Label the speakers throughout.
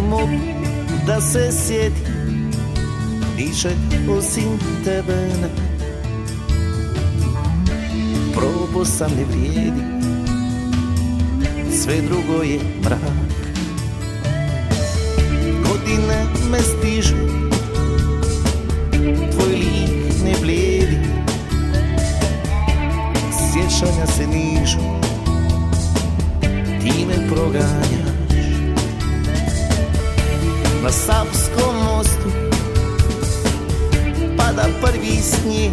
Speaker 1: mogu da se sjetim. Ničeg osim tebe ne. Probo sam ne vrijedi. Sve drugo je mrak. Godine me stižu. Tvoj lik ne blijedi. Sjećanja se nižu. Ti me proganjaš. Na Savskom mostu Pada prvi snijeg.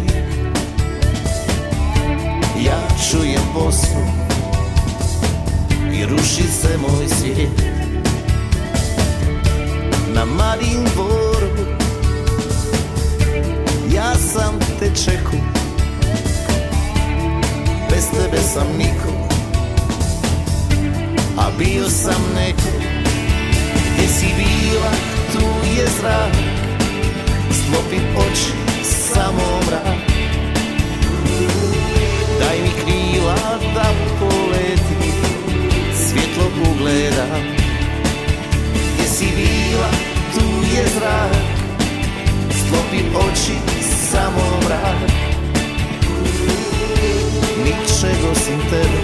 Speaker 1: Ja čujem bosu I ruši se moj svijet. Na malim dvoru Ja sam te čeku Bez tebe sam niko A bio sam neko zrak. Sklopim oči, samo mrak. Daj mi krila da poleti Svjetlo ugledam Gdje si bila, tu je zrak. Sklopim oči, samo mrak. Ničeg osim tebe.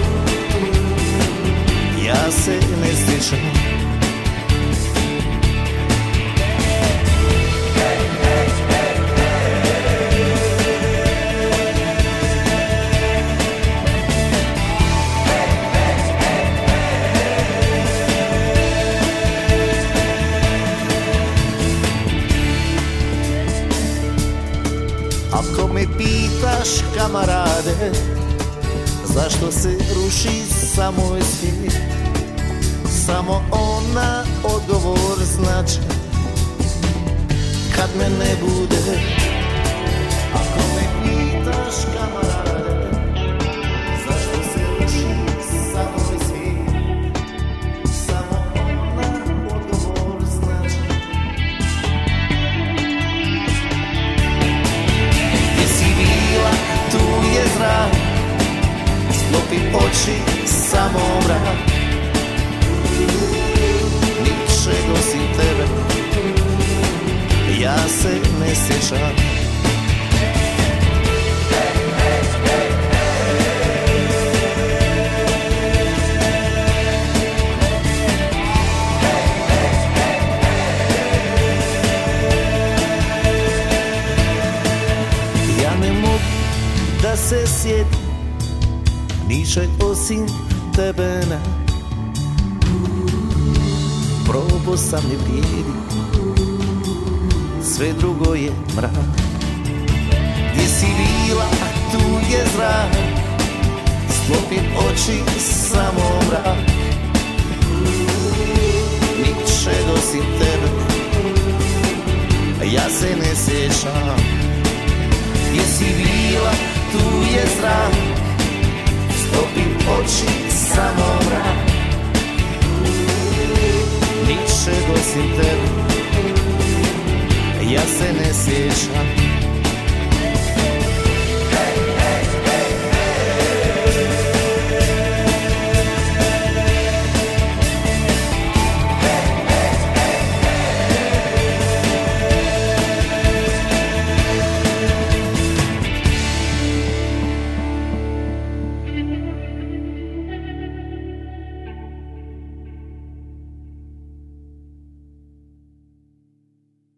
Speaker 1: Ja se ne sjećam Ako me pitaš kamarade Zašto se ruši samo svijet Samo ona odgovor znači Kad me ne bude Sklopi oči, samo mrak Ničeg osim tebe Ja se ne sjećam. Ja ne mogu da se sjetim Ničeg osim tebe ne Probo sam ne vrijedi. Sve drugo je mrak. Gdje si bila, tu je zrak. Sklopim oči, samo mrak. Ničeg osim tebe. Ja se ne sjećam. Gdje si bila, oči, samo mrak Ničeg osim tebe. Ja se ne sjećam